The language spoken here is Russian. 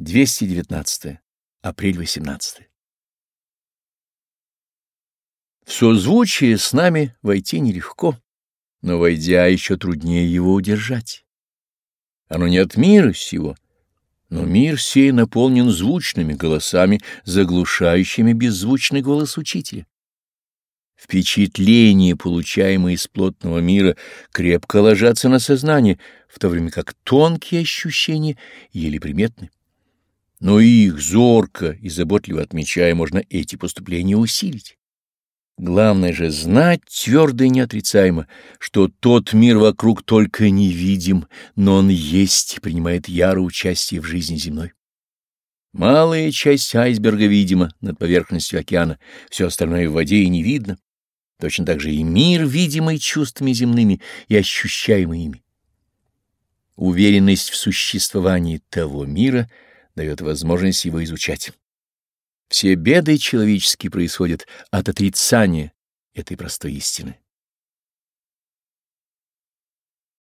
219. Апрель 18. В созвучие с нами войти нелегко, но, войдя, еще труднее его удержать. Оно не от мира сего, но мир сей наполнен звучными голосами, заглушающими беззвучный голос учителя. Впечатления, получаемые из плотного мира, крепко ложатся на сознание, в то время как тонкие ощущения еле приметны но их зорко и заботливо отмечая, можно эти поступления усилить. Главное же знать твердо и неотрицаемо, что тот мир вокруг только невидим, но он есть, принимает ярое участие в жизни земной. Малая часть айсберга видима над поверхностью океана, все остальное в воде и не видно. Точно так же и мир, видимый чувствами земными и ощущаемый ими. Уверенность в существовании того мира — дает возможность его изучать. Все беды человеческие происходят от отрицания этой простой истины.